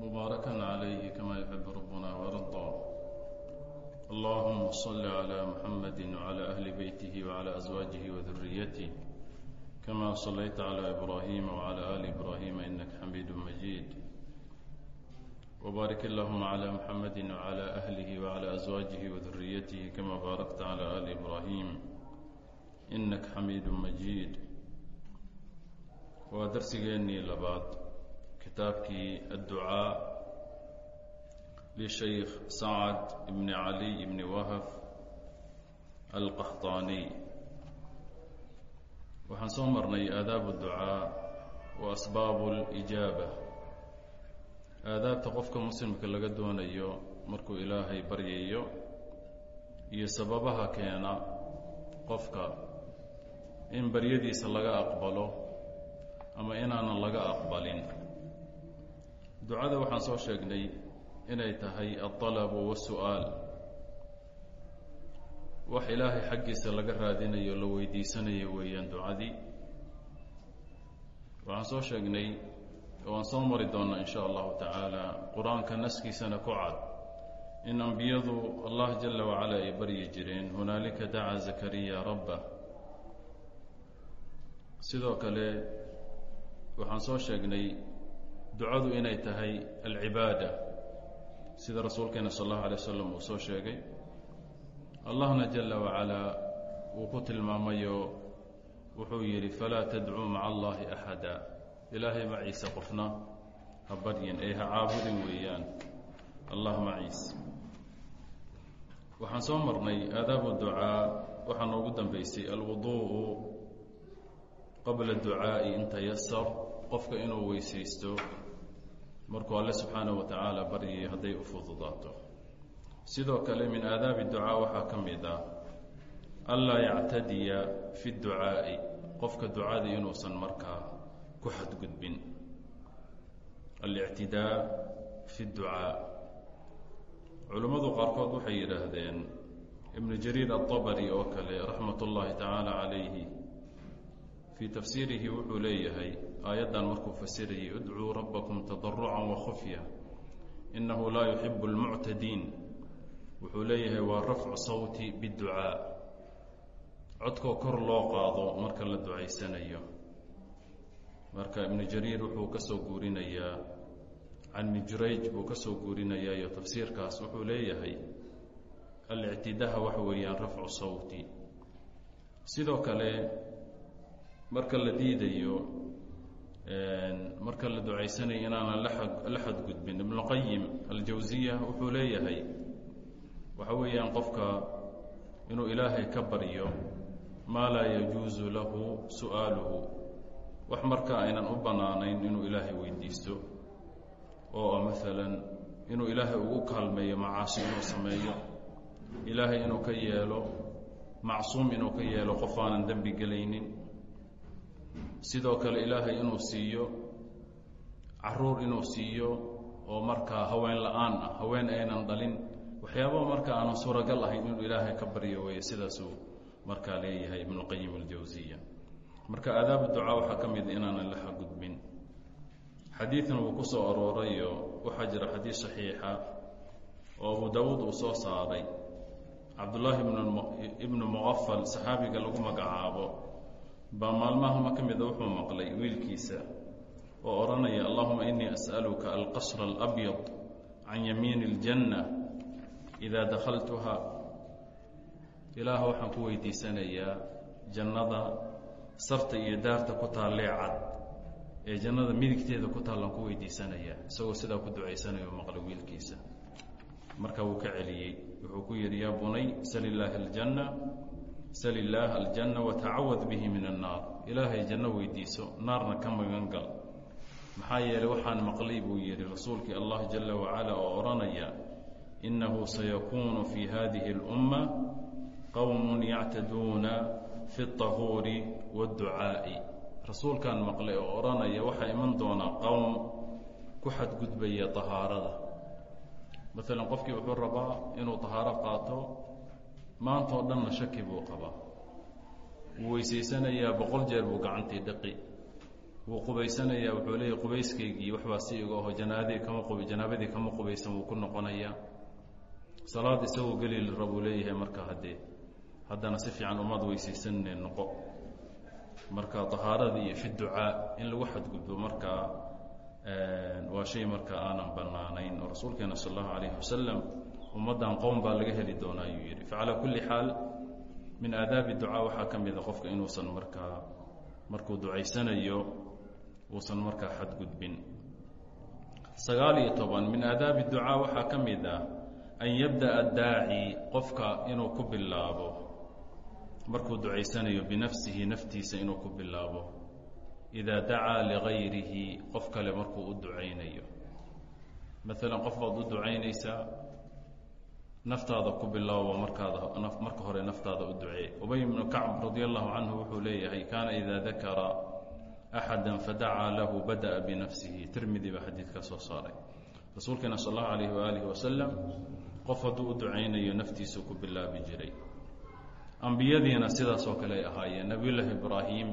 مباركا عليه كما يحب ربنا ويرضى اللهم صل على محمد وعلى أهل بيته وعلى أزواجه وذريته كما صليت على إبراهيم وعلى آل إبراهيم إنك حميد مجيد وبارك اللهم على محمد وعلى أهله وعلى أزواجه وذريته كما باركت على آل إبراهيم إنك حميد مجيد waa darsigeennii labaad kitaabkii adducaa lishaykh sacad ibni caliy ibni wahaf alqaxdaaniy waxaan soo marnay aadaabu adducaa wa asbaabu lijaaba aadaabta qofka muslimka laga doonayo markuu ilaahay baryayo iyo sababaha keena qofka in baryadiisa laga aqbalo ama inaanan laga aqbalin ducada waxaan soo sheegnay inay tahay alطalabu wasu'aal wax ilaahay xaggiisa laga raadinayo la weydiisanayo weeyaan ducadii. Waxaan soo sheegnay waan soo mari doonaa in sha allahu tacaala qur'aanka naskiisana ku cad. In ambiyadu allah jala wacala ay baryi jireen hunaalika dacaa zakariya rabba. Sidoo kale waxaan soo sheegnay ducadu inay tahay alcibaada sida rasuulkeena sal allahu alay wasalam uu soo sheegay. Allahna jala wacalaa wuu ku tilmaamayo wuxuu yidhi falaa tadcuu maca allahi axada. Ilaahay maciise qofna ha baryin ee ha caabudin weeyaan. Allah maciise waxaan soo marnay aadaabu ducaa waxaa noogu dambeysay alwuduءu qabla ducaa'i in qofka inuu weysaysto markuu alle subxaanaه wa tacaala baryay hadday u fududaato sidoo kale min aadaabi ducaa waxaa ka mid ah anlaa yactadiya fi اducaa'i qofka ducada inuusan markaa ku xadgudbin alictidaa fi اducaa culammadu qaarkood waxay yidhaahdeen ibnu jariir aلطabri oo kale raxmat اllahi tacaala calayhi fii tafsiirihi wuxuu leeyahay aayaddan markuu fasirayay idcuu rabbakum tadarucan wakhufya inahu laa yuxibu اlmuctadiin wuxuu leeyahay waa rafcu sawti biاdducaa codkoo kor loo qaado marka la ducaysanayo. Marka ibnu jariir wuxuu ka soo guurinayaa can mijrayj buu ka soo guurinayaa iyo tafsiirkaas wuxuu leeyahay alictidaha waxa weeyaan rafcu sawti. Sidoo kale marka la diidayo marka la ducaysanayo inaanan la xadgudbin. Ibnuqayim aljawsiya wuxuu leeyahay waxa weeyaan qofka inuu ilaahay ka baryo maa laa yajuusu lahu su'aaluhu. Wax marka aynan u bannaanayn inuu ilaahay weydiisto oo maalan inuu ilaahay ugu kaalmeeyo macaasi inuu sameeyo ilaahay inuu ka yeelo macsuum inuu ka yeelo qof aanan dembi gelaynin sidoo kale ilaahay inuu siiyo carruur inuu siiyo oo markaa haween la'aan ah haween aynan dhalin. Waxyaabaa marka aanan suuragal ahayn inuu ilaahay ka baryo weeye sidaasuu markaa leeyahay ibnuqayim aljawsiya marka aadaabu ducaa waxaa ka mid inaanan la xagudbin xadiidna wuu ku soo aroorayo waxaa jira xadiid saxiixa oo abu daawuud uu soo saaray. Cabdullaahi ibnu muqafal saxaabiga lagu magacaabo baa maalmahama ka mida wuxuu maqlay wiilkiisa oo odhanaya allahuma inii as'aluka alqasra alabyad can yamiini اljanna idaa dakhaltuha. Ilaah waxaan ku weydiisanayaa jannada sarta iyo daarta ku taallee cad ee jannada midigteeda ku taallaan ku weydiisanayaa isagoo sidaa ku ducaysanayo maqlay wiilkiisa. Marka wuu ka celiyey wuxuu ku yidhi yaa bunay sal illaahi sal illaaha aljanna watacawad bihi min annaar ilaahay janno weydiiso naarna ka magan gal maxaa yeelay waxaan maqlay buu yidhi rasuulkii allah jala wacala oo odhanaya innahu sayakuunu fii hadihi اlumma qowmun yactaduuna fi اطahuuri waاdducaa'i rasuulkaan maqlay oo odhanaya waxaa iman doonaa qowm ku xadgudbaya طahaarada maalan qofkii wuxuu rabaa inuu طahaaro qaato maantao dhanna shaki buu qabaa. Wuu weysaysanayaa boqol jeer buu gacantii dhaqi wuu qubaysanaya wuxuu leeyahy qubayskaygii waxbaa si iga aho janaadii kama qub janaabadii kama qubaysan wuu ku noqonayaa salaad isagoo geli rabuu leeyahay marka haddee haddana si fiican umaad weysaysanne noqo. Marka طahaaradii iyo fi ducaa in lagu xadgudbo markaa waa shay marka aanan banaanayn oo rasuulkeena sal اllahu alayh wasalam ummaddan qowm baa laga heli doonaa ayuu yidhi. Facalaa kulli xaal min aadaabi ducaa waxaa ka mida qofka inuusan markaa markuu ducaysanayo uusan markaa xadgudbin. Sagaal iyo toban min aadaabi ducaa waxaa ka mid ah an yabdaأa daaci qofka inuu ku bilaabo. Markuu ducaysanayo binafsihi naftiisa inuu ku bilaabo. Idaa dacaa ligayrihi qof kale markuu u ducaynayo. Maalan qof baad u ducaynaysaa naftaada ku bilaabo markaada marka hore naftaada u ducee ubay bnu kacb radi allahu canhu wuxuu leeyahay kaana ida dakara axada fadacaa lahu bada'a binafsihi. Tirmidi baa xadiidkaa soo saaray. Rasuulkeena sal allahu alayh waaalih wasalam qof hadduu u ducaynayo naftiisuu ku bilaabi jiray. Ambiyadiina sidaas oo kale ay ahaayeen. Nabiyullaahi ibraahim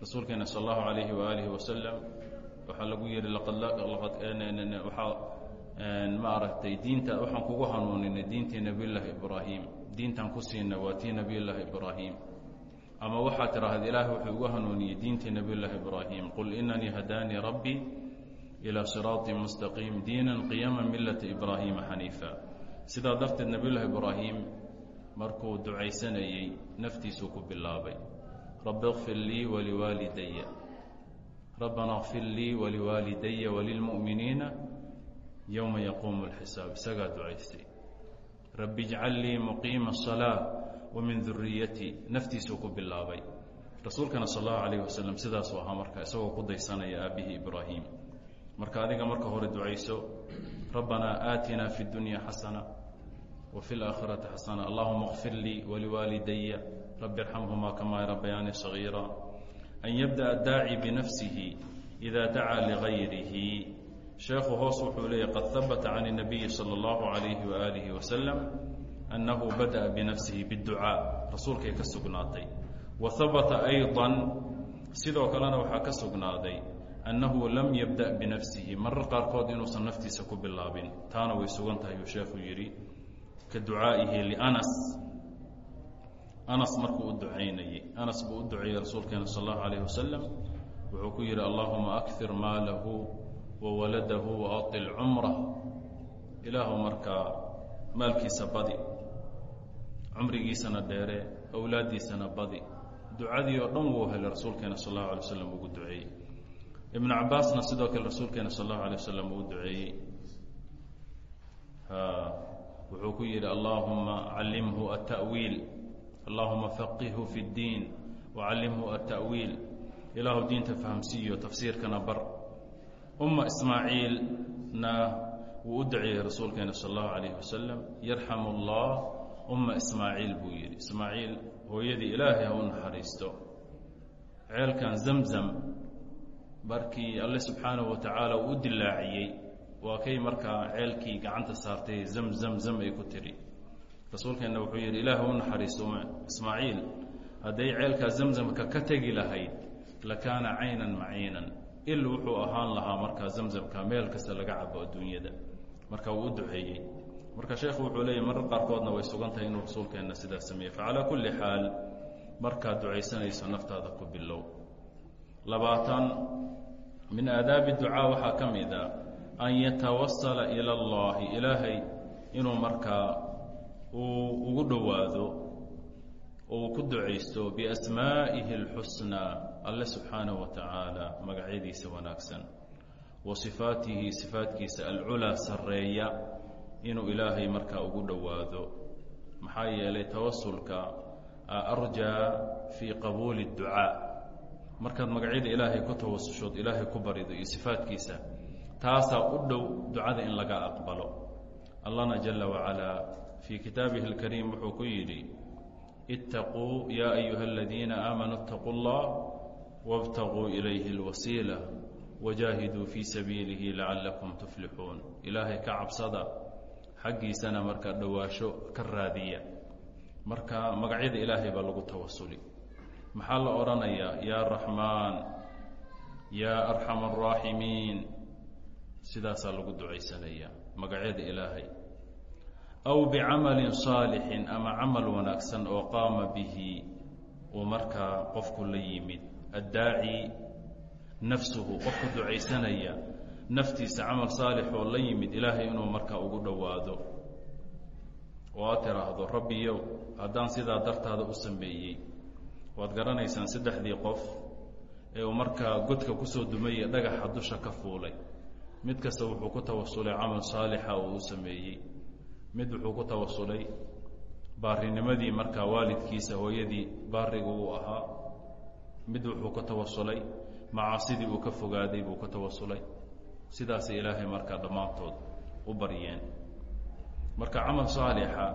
rasuulkeena sal allahu alayhi waalihi wasalam waxaa lagu yihi waxaa maaragtay diinta waxaan kugu hanuuninay diintii nebiyullaahi ibraahim diintaan ku siina waa tii nebiyullaahi ibraahim ama waxaad tidhaahda ilaahi wuxuu ugu hanuuniyey diintii nebiyullaahi ibraahim qul inanii hadaanii rabbii ilaa siraaطin mustaqiim diinan qiyama millata ibraahima xaniifa sidaa darteed nebiyullaahi ibraahim markuu ducaysanayey naftiisuu ku bilaabay. Rabbi kfir lii waliwaalidaya rabbana kfir lii waliwaalidaya walilmu'miniina yowma yaquumu lxisaab isagaa ducaystay rabbi ijcal lii muqiima asalaa wa min duriyatii naftiisuu ku bilaabay rasuulkana sal allahu calayh wasalam sidaasuu ahaa marka isagoo ku daysanaya aabbihii ibraahim marka adiga marka hore ducayso rabbanaa aatinaa fi dunya xasana wa fi laakhirati xasana allahuma kfir lii waliwaalidaya rabbi irxamhumaa kamaa rabbayaani sagiira an yabda'a daaci binafsihi ida dacaa ligayrihi sheekhu hoos wuxuu leeyay qad habata can الnabiyi salى اllahu alayhi waalihi wasalam annahu badaأa binafsihi bاdducaa rasuulkay ka sugnaatay wa habata ayضa sidoo kalena waxaa ka sugnaaday annahu lam yabda' binafsihi marar qaarkood inuusan naftiisa ku bilaabin taana way sugan tahay uu sheekhu yidhi ka ducaa'ihi lianas anas markuu u ducaynayey anas buu u duceeyey rasuulkeena sal allahu alayh wasalam wuxuu ku yidhi allahuma akfir maalahu wa waladahu wa aطil cumrah ilaahu markaa maalkiisa badi cumrigiisana dheere awlaaddiisana badi. Ducadii oo dhan wuu helay rasuulkeena sal allahu alay waslam ugu duceeyey. Ibnu cabaasna sidoo kale rasuulkeena sal allahu alay wasalam uu duceeyey. Wuxuu ku yidhi allahuma callimhu ata'wiil allahuma faqihhu fi اddiin wacallimhu ata'wiil ilaahu diinta fahamsiiyo tafsiirkana bar umma ismaaciilna wuu u duceeyey rasuulkeena sal allahu alayh wasalam yarxamu اllah umma ismaaciil buu yidhi. Ismaaciil hooyadii ilaahay ha u naxariisto. Ceelkan zamzam markii alle subxaanahu watacaala uu u dilaaciyey waa kay markaa ceelkii gacanta saartay zam zam ay ku tiri. Rasuulkeenna wuxuu yidhi ilaah u naxariisto ismaaciil. Hadday ceelkaa zamzamka ka tegi lahayd lakaana caynan maciinan il wuxuu ahaan lahaa markaa zamzamka meel kasta laga cabo adduunyada. Marka wuu u duceeyey. Marka sheekhu wuxuu leeyahy marar qaarkoodna way sugan tahay inuu rasuulkeenna sidaas sameeyey facalaa kulli xaal markaad ducaysanayso naftaada ku bilow. Labaatan min aadaabi ducaa waxaa ka mid a an yatawasala ila allahi ilaahay inuu markaa uu ugu dhowaado uu ku ducaysto biasmaa'ihi اlxusnaa alle subxaanahu wa tacaala magacyadiisa wanaagsan wa sifaatihi sifaatkiisa alculaa sarreeya inuu ilaahay markaa ugu dhowaado maxaa yeelay tawasulka arjaa fii qabuuli اdducaa markaad magacyada ilaahay ku tawasushood ilaahay ku barido iyo sifaatkiisa taasaa u dhow ducada in laga aqbalo allahna jala wacalaa fii kitaabihi اlkariim wuxuu ku yidhi itaquu yaa ayuha aladiina aamanuu اtaquu اllah wاbtaguu ilayhi اlwasiila wajaahiduu fii sabiilihi lacalakum tuflixuun ilaahay ka cabsada xaggiisana marka dhowaasho ka raadiya. Marka magacyada ilaahay baa lagu tawasuli. Maxaa la odhanayaa yaa raxmaan yaa arxam araaximiin sidaasaa lagu ducaysanayaa magacyada ilaahay. Aw bicamalin saalixin ama camal wanaagsan oo qaama bihi uu markaa qofku la yimid addaaci nafsuhu qofku ducaysanaya naftiisa camal saalix oo la yimid ilaahay inuu markaa ugu dhowaado oo aad tiraahdo rabbiyow haddaan sidaa dartaada u sameeyey waad garanaysaan saddexdii qof ee uu markaa godka ku soo dumaya dhagaxa dusha ka fuulay mid kasta wuxuu ku tawasulay camal saalixa uu sameeyey mid wuxuu ku tawasulay baarinimadii markaa waalidkiisa hooyadii baariga uu ahaa mid wuxuu ku tawasulay macaasidii uu ka fogaaday buu ka tawasulay sidaasay ilaahay markaa dhammaantood u baryeen. Marka camal saalixa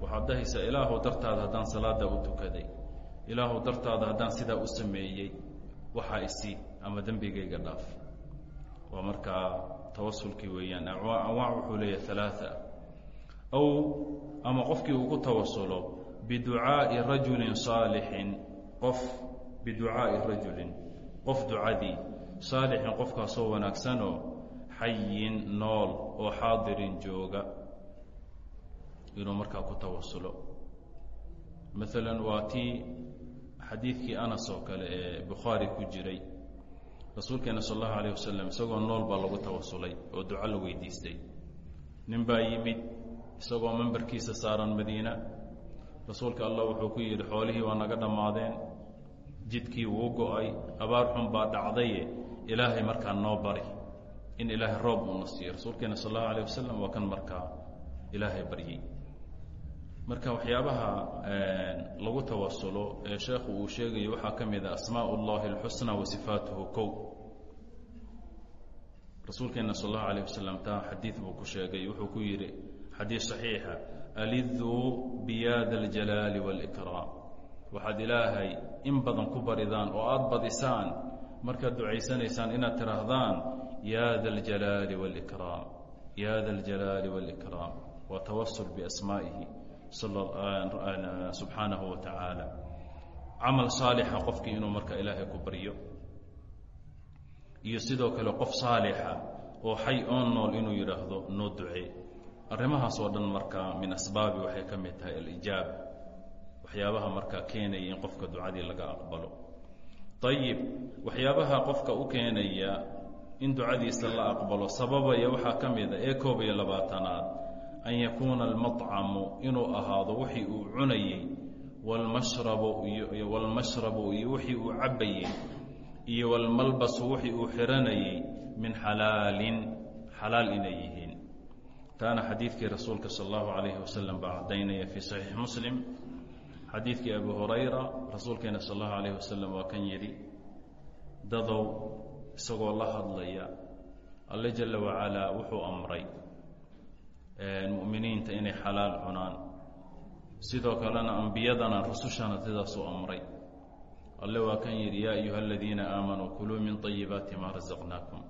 waxaad dhahaysaa ilaahu dartaada haddaan salaada u tukaday. Ilaahu dartaada haddaan sidaa u sameeyey waxaa isi ama dembigayga dhaaf. Waa markaa tawasulkii weeyaan. Anwaac wuxuu leeyahay alaaa aw ama qofkii uu ku tawasulo biducaa'i rajulin saalixin qof biducaa'i rajulin qof ducadii saalixin qofkaasoo wanaagsanoo xayin nool oo xaadirin jooga. Inuu markaa ku tawasulo. Maalan waa tii xadiidkii anas oo kale ee bukhaari ku jiray. Rasuulkeena sal allahu alayh wasalam isagoo nool baa lagu tawasulay oo duco la weydiistay. Nin baa yimid isagoo memberkiisa saaran madiina. Rasuulka allah wuxuu ku yidhi xoolihii waa naga dhammaadeen jidkii wuu go-ay abaar xun baa dhacdaye ilaahay markaa noo bari in ilaahay roob uuna siiyo rasuulkeena sal allahu alayh wasalam waa kan markaa ilaahay baryey marka waxyaabaha lagu tawasulo ee sheekhu uu sheegayo waxaa ka mid a asmaa اllahi اlxusna wa sifaatuhu kow rasuulkeena sal اllahu alayه wasalam taa xadiid buu ku sheegay wuxuu ku yidhi xadiid صaxiixa aliduu biyaada اljalaali wاlإkraam waxaad ilaahay in badan ku baridaan oo aada badisaan markaad ducaysanaysaan inaad tidhaahdaan ya da اljalaali wاlإkraam ya da اljalaali wاlإkraam waa tawasul biasmaa'ihi subxaanahu wa tacaala camal saalixa qofkii inuu marka ilaahay ku baryo iyo sidoo kale qof saalixa oo xay oon nool inuu yidhaahdo noo ducee arrimahaas oo dhan markaa min asbaabi waxay ka mid tahay alijaaba waxyaabaha markaa keenaya in qofka ducadii laga aqbalo. Ayib waxyaabaha qofka u keenaya in ducadiisa la aqbalo sababaya waxaa ka mida ee koob iyo labaatanaad an yakuuna almaطcamu inuu ahaado wixii uu cunayey walmashrabu iyo walmashrabu iyo wixii uu cabayey iyo walmalbasu wixii uu xiranayey min xalaalin xalaal inay yihiin. Taana xadiidkii rasuulka sal allahu calayhi wasalam baa caddaynaya fii saxiix muslim xadiidkii abu hurayra rasuulkeena sal اllahu alayh wasalam waa kan yidhi dadow isagoo la hadlaya alle jala wacalaa wuxuu amray muminiinta inay xalaal cunaan. Sidoo kalena ambiyadana rusushana sidaasuu amray. Alle waa kan yidhi yaa ayuha aladiina aamanuu kuluu min طayibaati maa rasaqnaakum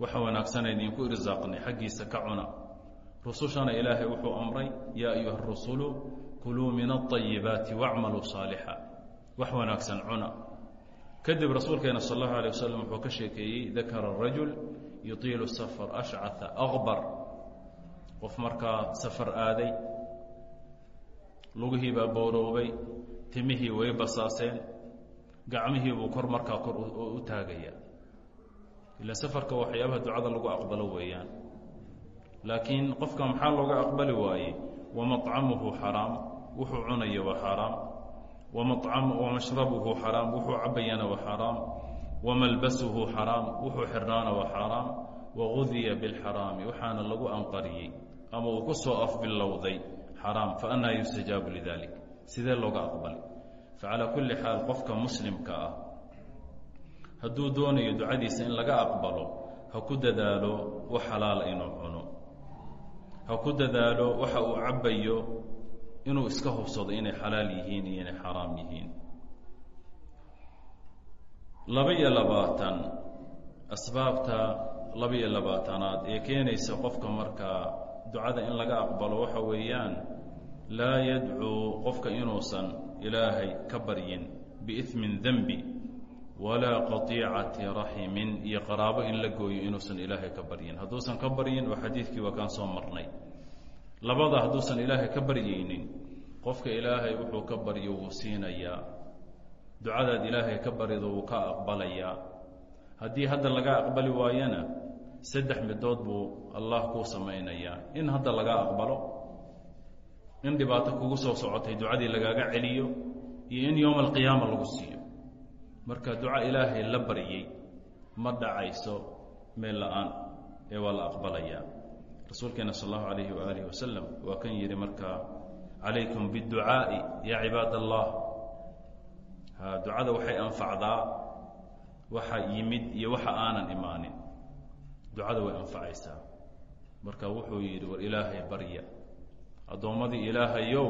waxa wanaagsan idinku irsaaqnay xaggiisa ka cuna. Rusushana ilaahay wuxuu amray yaa ayuha rusulu kuluu min aayibaati wacmaluu saalixa wax wanaagsan cuna kadib rasuulkeena sal allahu alيh wasalam wuxuu ka sheekeeyey dakara rajul yutiilu safar ashcaa aqbar qof markaa safar aaday lugihii baa booroobay timihii way basaaseen gacmihii buu kor markaa kor u taagaya ila safarka waxyaabaha ducada lagu aqbalo weeyaan laakiin qofka maxaa looga aqbali waaye wa maطcamuhu xaraam wuxuu cunaya waa xaaraam wamashrabuhu xaraam wuxuu cabayana waa xaaraam wamalbasuhu xaraam wuxuu xirnaana waa xaaraam wagudiya biاlxaraami waxaana lagu anqariyey ama uu ku soo afbilowday xaraam faanaa yustajaabu lidalik. Sidee looga aqbalay? Facalaa kulli xaal qofka muslimka ah hadduu doonayo ducadiisa in laga aqbalo ha ku dadaalo wax xalaala inuu cuno. Ha ku dadaalo waxa uu cabbayo inuu iska hubsado inay xalaal yihiin iyo inay xaraam yihiin. Laba-iyo labaatan asbaabta laba-iyo labaatanaad ee keenaysa qofka markaa ducada in laga aqbalo waxa weeyaan laa yadcuu qofka inuusan ilaahay ka baryin biimin dembi walaa qatiicati raximin iyo qaraabo in la gooyo inuusan ilaahay ka baryin. Hadduusan ka baryin oo xadiidkii waa kaan soo marnay labada hadduusan ilaahay ka baryaynin qofka ilaahay wuxuu ka baryo wuu siinayaa. Ducadaad ilaahay ka barido wuu ka aqbalayaa. Haddii hadda laga aqbali waayana saddex midood buu allah kuu samaynayaa. In hadda laga aqbalo in dhibaato kugu soo socotay ducadii lagaaga celiyo iyo in yowma alqiyaama lagu siiyo. Marka duca ilaahay la baryey ma dhacayso meel la'aan ee waa la aqbalayaa rasuulkeena sal allahu alayhi waaalih wasalam waa kan yidhi markaa calaykum biاdducaa'i yaa cibaad allah ducada waxay anfacdaa waxa yimid iyo waxa aanan imaanin. Ducada way anfacaysaa. Marka wuxuu yidhi war ilaahay barya. Addoommadii ilaahayow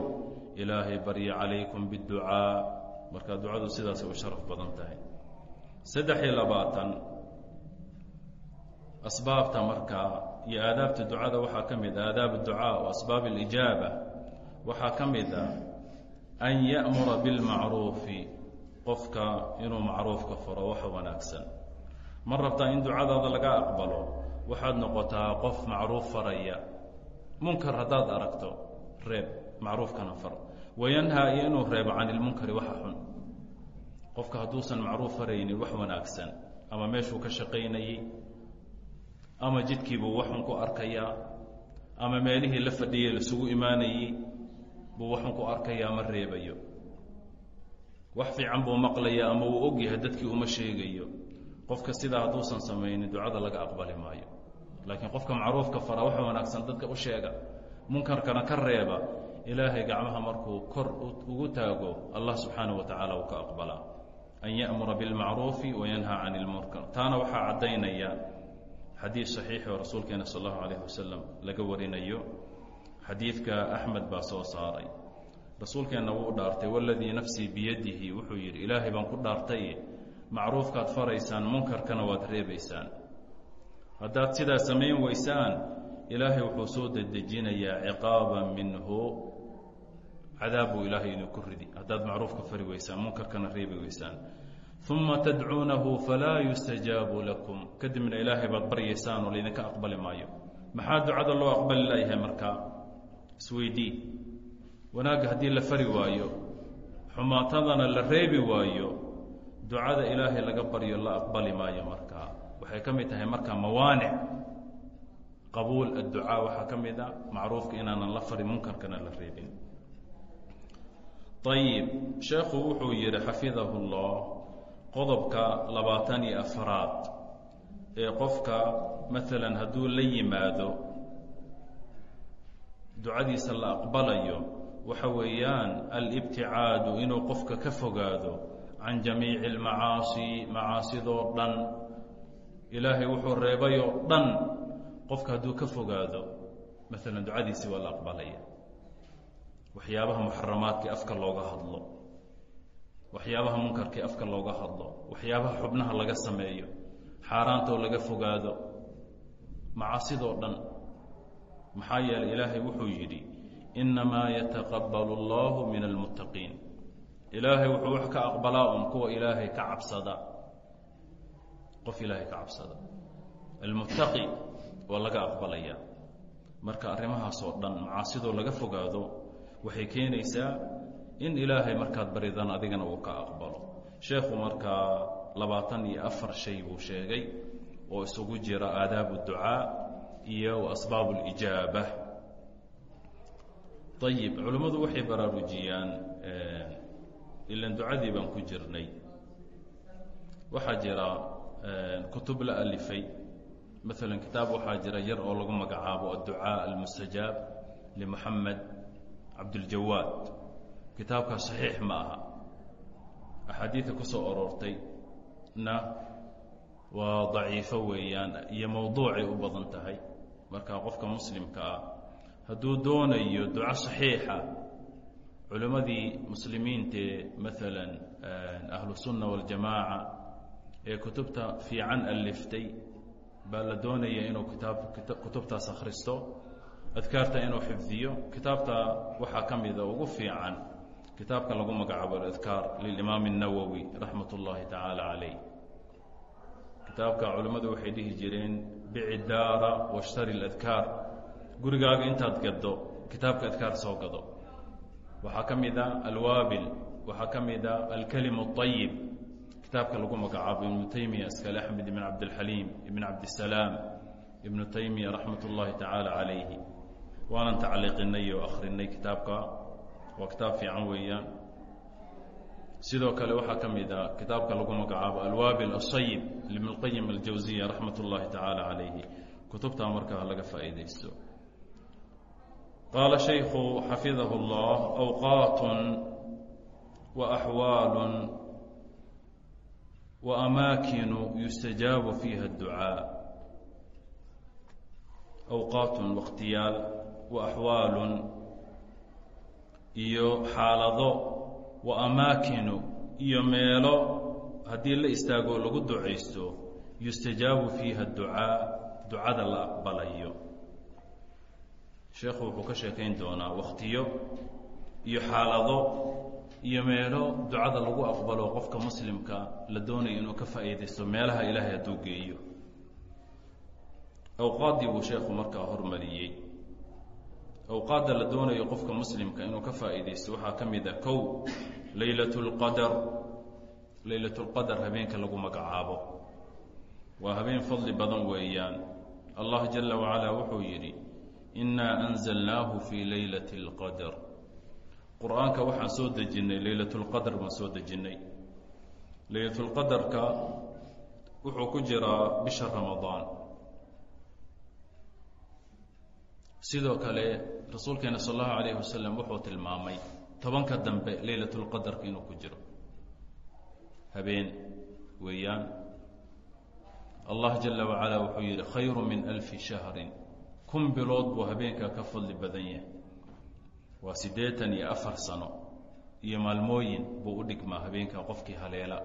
ilaahay barya calaykum biاdducaa marka ducadu sidaasay u sharaf badan tahay. Saddex iyo labaatan asbaabta markaa iyo aadaabta ducada waxaa ka mid ah aadaab اducaa wa asbaab اlijaaba waxaa ka mid ah an ya'mura biاlmacruufi qofka inuu macruufka faro waxa wanaagsan ma rabtaa in ducadaada laga aqbalo waxaad noqotaa qof macruuf faraya munkar haddaad aragto reeb macruufkana far wayanhaa iyo inuu reebo can ilmunkari waxa xun qofka hadduusan macruuf faraynin wax wanaagsan ama meeshuu ka shaqaynayey ama jidkiibuu waxun ku arkayaa ama meelihii la fadhiyey lasugu imaanayey buu waxun ku arkayaa ma reebayo wax fiican buu maqlayaa ama uu ogyahay dadkii uma sheegayo qofka sidaa hadduusan samaynin ducada laga aqbali maayo laakiin qofka macruufka fara waxa wanaagsan dadka u sheega munkarkana ka reeba ilaahay gacmaha markuu kor ugu taago allah subxaanaه wa tacaala uu ka aqbalaa an ya'mura biاlmacruufi wayanhaa can اlmunkar taana waxaa caddaynaya xadiid صaxiixi oo rasuulkeena sal اllahu alayh wasalam laga warinayo xadiidka axmed baa soo saaray. Rasuulkeenna wuu dhaartay waladii nafsii biyadihi wuxuu yidhi ilaahay baan ku dhaartay macruufkaad faraysaan munkarkana waad reebaysaan. Haddaad sidaa samayn weysaan ilaahay wuxuu soo dedejinayaa ciqaaba minhu cadaab buu ilaahay idinku ridi. Haddaad macruufka fari weysaan munkarkana reebi weysaan uma tadcuunahu falaa yustajaabu lakum. Kadibna ilaahay baad baryaysaan oo laydinka aqbali maayo. Maxaa ducada loo aqbali layahay markaa isweydii. Wanaagga haddii la fari waayo xumaatadana la reebi waayo ducada ilaahay laga baryo la aqbali maayo markaa waxay ka mid tahay markaa mawaanic. Qabuul adducaa waxaa ka mid a macruufka inaanan la farin munkarkana la reebin. Ayib sheekhu wuxuu yidhi xafidahu اllah qodobka labaatan iyo afraad ee qofka maalan hadduu la yimaado ducadiisa la aqbalayo waxa weeyaan alibticaadu inuu qofka ka fogaado can jamiici اlmacaasi macaasidoo dhan. Ilaahay wuxuu reebayoo dhan qofka hadduu ka fogaado maalan ducadiisii waa la aqbalaya. Waxyaabaha muxaramaadkii afka looga hadlo waxyaabaha munkarkii afka looga hadlo waxyaabaha xubnaha laga sameeyo xaaraantoo laga fogaado macaasidoo dhan maxaa yeelay ilaahay wuxuu yidhi innamaa yataqabbalu allahu min almuttaqiin. Ilaahay wuxuu wax ka aqbalaa un kuwa ilaahay ka cabsada. Qof ilaahay ka cabsada. Almuttaqi waa laga aqbalayaa. Marka arrimahaasoo dhan macaasidoo laga fogaado waxay keenaysaa in ilaahay markaad baridan adigana uu ka aqbalo. Sheekhu markaa labaatan iyo afar shay buu sheegay oo isugu jira aadaabu اducaa iyo asbaab اlijaaba ayib culimmadu waxay baraarujiyaan ilan ducadii baan ku jirnay. Waxaa jira kutub la alifay. Maala kitaab waxaa jira yar oo lagu magacaabo adducaa almustajaab limuxamed cabduljawaad kitaabkaas saxiix ma aha axaadiidka ku soo aroortay na waa daciifo weeyaan iyo mowduucay u badan tahay. Marka qofka muslimka ah hadduu doonayo duco saxiixa culimmadii muslimiintee maalan ahlusunna waاljamaaca ee kutubta fiican aliftay baa doonaya inuu kitaab kutubtaas akhristo adkaarta inuu xifdiyo. Kitaabta waxaa ka ugu fiican kitaabka lagu magacaabo اadkaar lilimaam الnawowi raxmat اllahi tacaala calayh kitaabka culimmadu waxay dhihi jireen bici daara washtari اladkaar gurigaaga intaad gado kitaabka adkaar soo gado waxaa ka mid a alwaabil waxaa ka mid a alkelim الطayib kitaabka lagu magacaabo ibnu taymiya askale axmed ibn cabdilxaliim ibn cabdisalaam ibnu taymiya raxmat اllahi tacaala calayhi waanan tacliiqinay oo akrinay kitaabka waa kitaab fiican weeyaan sidoo kale waxaa ka mid a kitaabka lagu magacaabo alwaabil asayib libn اlqayim aljawziya raxmat اllahi tacaala calayhi kutubtaa markaa laga faa'iidaysto qaala shayku xafidahu اllah awqaat وأxwaal وأmaakinu yustajaabu fiiha الducاء awqaat waqtiyaal وaأxwaal iyo xaalado wa amaakinu iyo meelo haddii la istaago lagu ducaysto yustajaabu fiiha ducaa ducada la aqbalayo. Sheekhu wuxuu ka sheekayn doonaa wakhtiyo iyo xaalado iyo meelo ducada lagu aqbalo qofka muslimka la doonayo inuu ka faa'iidaysto meelaha ilaahay hadduu geeyo. Awqaaddii buu sheekhu markaa hormariyey awqaadda la doonayo qofka muslimka inuu ka faa'iidaysto waxaa ka mid a kow laylat lqadar laylat lqadar habeenka lagu magacaabo. Waa habeen fadli badan weeyaan. Allah jala wacalaa wuxuu yidhi innaa anzalnaahu fii laylati اlqadr qur'aanka waxaan soo dejinnay laylatulqadar baan soo dejinnay laylatulqadarka wuxuu ku jiraa bisha ramadaan. Sidoo kale rasuulkeena sal allahu alayhi wasalam wuxuu tilmaamay tobanka dambe laylatulqadarka inuu ku jiro. Habeen weeyaan. Allah jala wacalaa wuxuu yidhi khayru min alfi shahrin. Kun bilood buu habeenkaa ka fadli badan yahay. Waa siddeetan iyo afar sano iyo maalmooyin buu u dhigmaa habeenka qofkii haleela.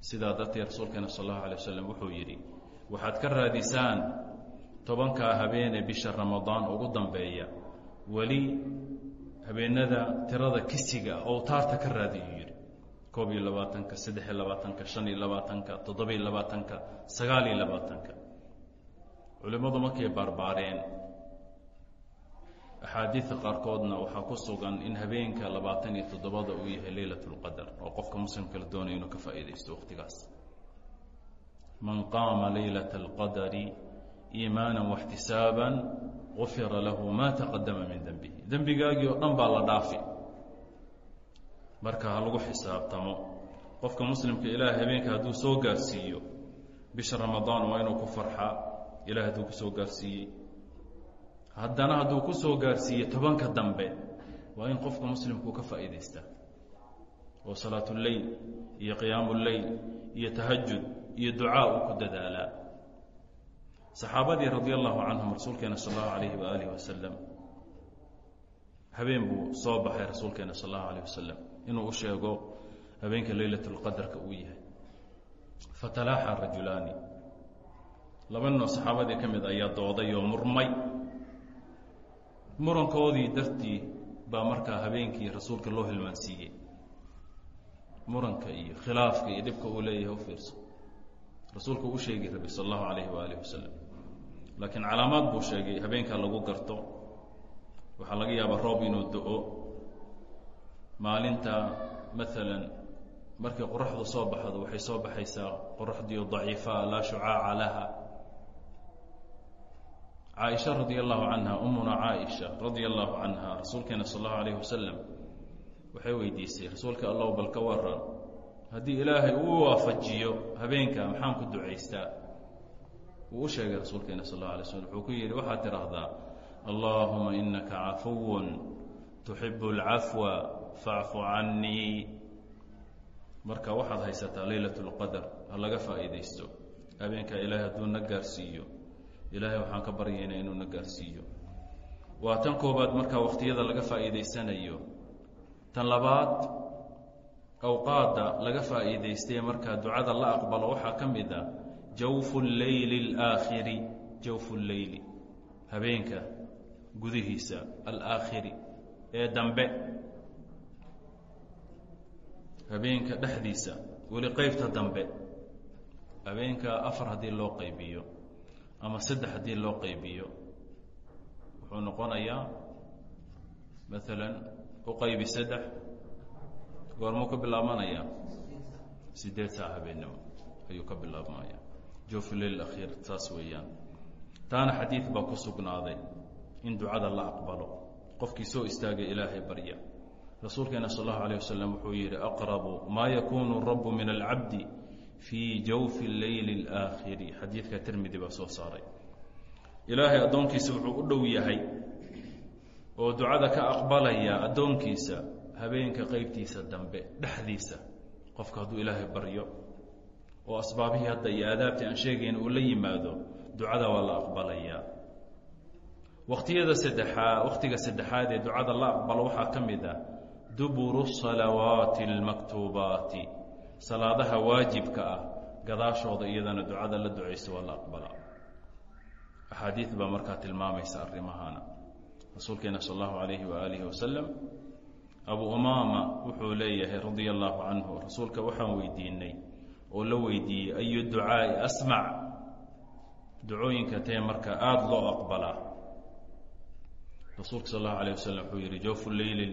Sidaa darteed rasuulkeena sal allahu alay wasalam wuxuu yidhi waxaad ka raadisaan tobankaa habeene bisha ramadaan ugu dambeeya weli habeenada tirada kisiga oo taarta ka raadiyuu yidhi koob iyo labaatanka saddex iyo labaatanka shan iyo labaatanka toddobiyo labaatanka sagaal iyo labaatanka. Culimmadu markay baarbaareen axaadiida qaarkoodna waxaa ku sugan in habeenka labaatan iyo toddobada uu yahay leylat oo qofka muslimka la doonaya inuu ka faa'iidaysto waqtigaas. Man qaama laylat اlqadari iimaana واxtisaaba gufira lahu ma taqadama min denbihi dembigaagii oo dhan baa la dhaafi. Marka ha lagu xisaabtamo qofka muslimka ilaah habeenka hadduu soo gaarsiiyo bisha ramadaan waa inuu ku farxaa ilaah hadduu ku soo gaarsiiyey. Haddana hadduu ku soo gaarsiiye tobanka dambe waa in qofka muslimkuu ka faa'iidaystaa oo salaatuleyl iyo qiyaamuleyl saxaabadii radia allahu canhum rasuulkeena sal allahu alayhi waaalih wasalam habeen buu soo baxay rasuulkeena sal allahu alayh wasalam inuu u sheego habeenka leylat lqadarka uu yahay. Fatalaaxa rajulaani. Laba ninoo saxaabadii ka mid ayaa dooday oo murmay. Murankoodii dartii baa markaa habeenkii rasuulka loo hilmaansiiyey. Muranka iyo khilaafka iyo dhibka uu leeyahay u fiirso. Rasuulku u sheegi rabay sal allahu alayhi waaalih wasalam laakiin calaamaad buu sheegay habeenkaa lagu garto. Waxaa laga yaabaa roob inuu do-o maalinta maalan markay qoraxdu soo baxdo waxay soo baxaysaa qoraxdiio daciifaa laa shucaaca laha. Caaisha radia allahu canha umuna caaisha radia allahu canha rasuulkeena sal allahu alayh wasalam waxay weydiisay rasuulka allow bal ka waran haddii ilaahay uu waafajiyo habeenka maxaan ku ducaystaa wuu u sheegay rasuulkeena sal allahu alay slm wuxuu ku yidhi waxaad tidhaahdaa allaahuma inaka cafuwun tuxibu اlcafwa facfu cannii. Marka waxaad haysataa leylat اlqadar ha laga faa'iidaysto. Habeenka ilaahay hadduu na gaarsiiyo ilaahay waxaan ka baryaynaa inuu na gaarsiiyo. Waa tan koobaad markaa wakhtiyada laga faa'iidaysanayo. Tan labaad awqaadda laga faa'iidaystay markaa ducada la aqbalo waxaa ka mid a jawfu leyli alaakhiri jawfu leyli habeenka gudihiisa alaakhiri. Ee dambe. Habeenka dhexdiisa weli qeybta dambe. Habeenka afar haddii loo qaybiyo ama saddex haddii loo qaybiyo wuxuu noqonayaa maalan u qaybi saddex goormuu ka bilaabmanaya sideed saac habeennimo ayuu ka bilaabmaya jofi leil akhiir saas weeyaan. Taana xadiid baa ku sugnaaday in ducada la aqbalo. Qofkii soo istaagay ilaahay barya. Rasuulkeena sal allahu wasalam wuxuu yidhi aqrabu maa yakunu rabu min alcabdi fii jawfi leyli اlaakhiri xadiidka tirmidi baa soo saaray. Ilaahay addoonkiisa wuxuu u dhow yahay oo ducada ka aqbalaya addoonkiisa habeenka qeybtiisa dambe dhexdiisa. Qofka hadduu ilaahay baryo oo asbaabihii hadda iyo aadaabtii aan sheegayna uu la yimaado ducada waa la aqbalayaa. Wakhtiyada saddexaa wakhtiga saddexaad ee ducada la aqbalo waxaa ka mid ah duburu salawaati اlmaktuubaati salaadaha waajibka ah gadaashooda iyadana ducada la ducaysa waa la aqbalaa axaadiid baa markaa tilmaamaysa arrimahana rasuulkeena sal allahu alayhi waaalihi wasalam abu umaama wuxuu leeyahay radia allahu canhu rasuulka waxaan weydiinay oo la weydiiyey ayu ducaa'i asmac? Ducooyinka tee marka aada loo aqbalaa. Rasuulka sal allahu alayh wasalam wuxuu yihi jawfu leyli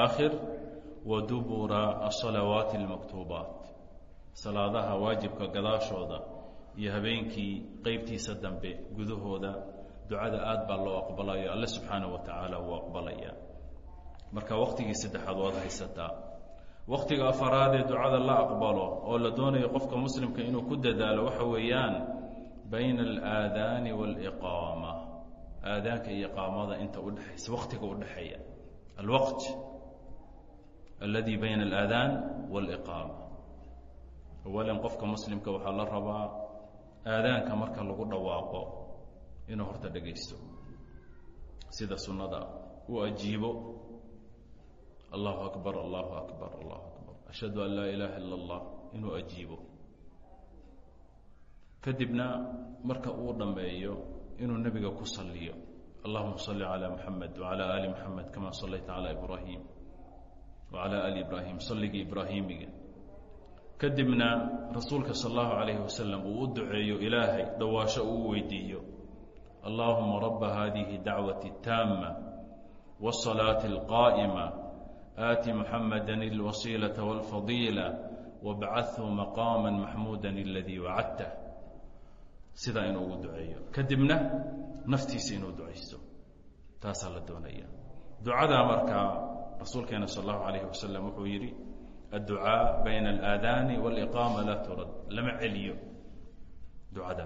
aakhir wa dubura asalawaati اlmaktuubaat salaadaha waajibka gadaashooda iyo habeenkii qeybtiisa dambe gudahooda ducada aad baa loo aqbalayo alle subxaanaه wa tacaala wuu aqbalaya marka waktigii saddexaad waad haysataa waktiga afaraad ee ducada la aqbalo oo la doonayo qofka muslimka inuu ku dadaalo waxa weeyaan bayna alaadaani waاliqaama aadaanka iyo iqaamada inta udhexaysa waktiga udhexeeya alwaqt aladi bayna alaadaan waاliqaama awalan qofka muslimka waxaa la rabaa aadaanka marka lagu dhawaaqo inuu horta dhegaysto sida sunnada u ajiibo allahu akbar allahu akbar allahu akbar. Ashhadu an laa ilaaha ila allah inuu ajiibo. Kadibna marka uu dhammeeyo inuu nebiga ku saliyo allahuma salli calaa muxamed wacalaa aali muxamed kamaa sallayta calaa ibraahim wacalaa ali ibraahim salligii ibraahimiga kadibna rasuulka sal allahu calayhi wasalam uu u duceeyo ilaahay dawaasho uu weydiiyo. Allahuma raba hadihi dacwati taama wasalaati alqaa'ima aati muxamada اlwasiilaةa wاlfadiila wabcathu maqaama maxmuuda اladii wacadtah sidaa inuu ugu duceeyo kadibna naftiisa inuu ducaysto taasaa la doonaya ducadaa markaa rasuulkeena sal allahu alayhi wasalam wuxuu yidhi adducaa bayna alaadaani wاliqaama laa turad lama celiyo ducada